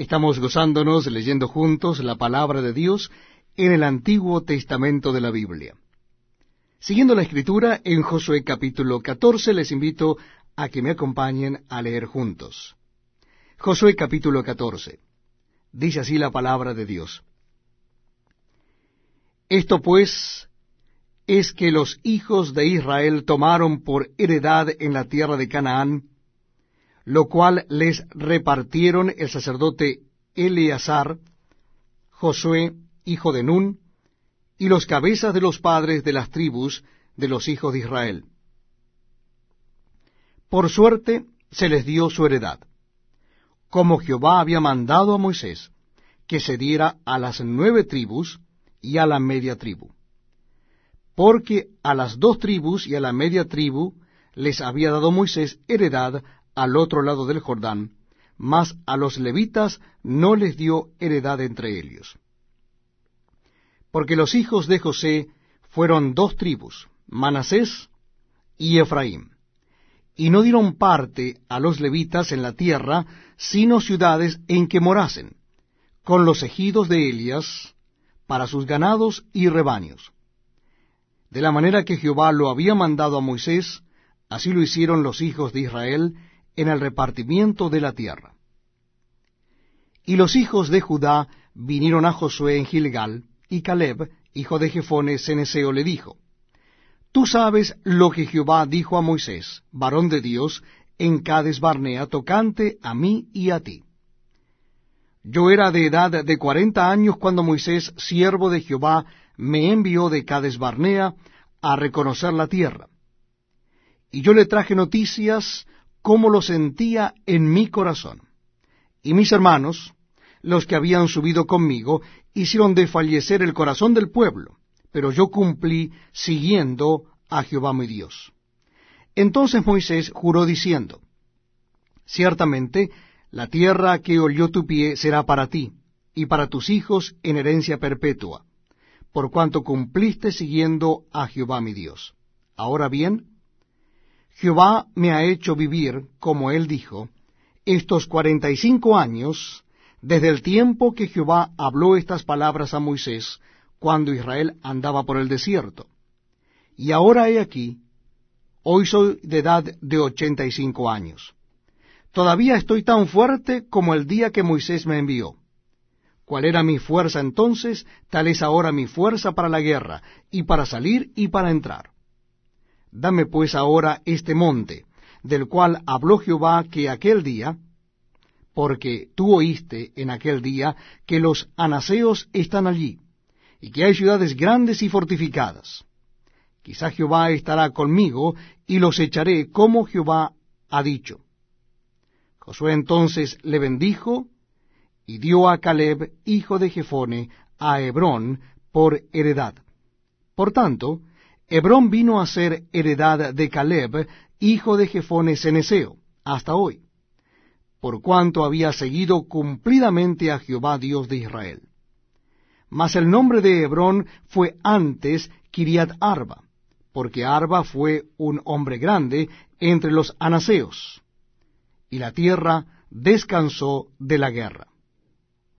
Estamos gozándonos leyendo juntos la palabra de Dios en el Antiguo Testamento de la Biblia. Siguiendo la escritura en Josué capítulo 14, les invito a que me acompañen a leer juntos. Josué capítulo 14. Dice así la palabra de Dios. Esto pues es que los hijos de Israel tomaron por heredad en la tierra de Canaán, lo cual les repartieron el sacerdote Eleazar, Josué, hijo de Nun, y los cabezas de los padres de las tribus de los hijos de Israel. Por suerte se les dio su heredad, como Jehová había mandado a Moisés, que se diera a las nueve tribus y a la media tribu porque a las dos tribus y a la media tribu les había dado Moisés heredad al otro lado del Jordán, mas a los levitas no les dio heredad entre ellos. Porque los hijos de José fueron dos tribus, Manasés y Efraín, y no dieron parte a los levitas en la tierra, sino ciudades en que morasen, con los ejidos de Elias, para sus ganados y rebaños de la manera que Jehová lo había mandado a Moisés, así lo hicieron los hijos de Israel en el repartimiento de la tierra. Y los hijos de Judá vinieron a Josué en Gilgal, y Caleb, hijo de Jefone Ceneseo, le dijo, Tú sabes lo que Jehová dijo a Moisés, varón de Dios, en Cades Barnea, tocante a mí y a ti. Yo era de edad de cuarenta años cuando Moisés, siervo de Jehová, me envió de Cades Barnea a reconocer la tierra. Y yo le traje noticias cómo lo sentía en mi corazón. Y mis hermanos, los que habían subido conmigo, hicieron desfallecer el corazón del pueblo, pero yo cumplí siguiendo a Jehová mi Dios. Entonces Moisés juró diciendo, Ciertamente, la tierra que olió tu pie será para ti, y para tus hijos en herencia perpetua por cuanto cumpliste siguiendo a Jehová mi Dios. Ahora bien, Jehová me ha hecho vivir, como él dijo, estos cuarenta y cinco años, desde el tiempo que Jehová habló estas palabras a Moisés, cuando Israel andaba por el desierto. Y ahora he aquí, hoy soy de edad de ochenta y cinco años. Todavía estoy tan fuerte como el día que Moisés me envió cuál era mi fuerza entonces, tal es ahora mi fuerza para la guerra, y para salir y para entrar. Dame pues ahora este monte, del cual habló Jehová que aquel día, porque tú oíste en aquel día que los anaseos están allí, y que hay ciudades grandes y fortificadas. Quizá Jehová estará conmigo, y los echaré como Jehová ha dicho. Josué entonces le bendijo, y dio a Caleb, hijo de Jefone, a Hebrón por heredad. Por tanto, Hebrón vino a ser heredad de Caleb, hijo de Jefone Ceneseo, hasta hoy, por cuanto había seguido cumplidamente a Jehová Dios de Israel. Mas el nombre de Hebrón fue antes Kiriat Arba, porque Arba fue un hombre grande entre los anaseos, y la tierra descansó de la guerra.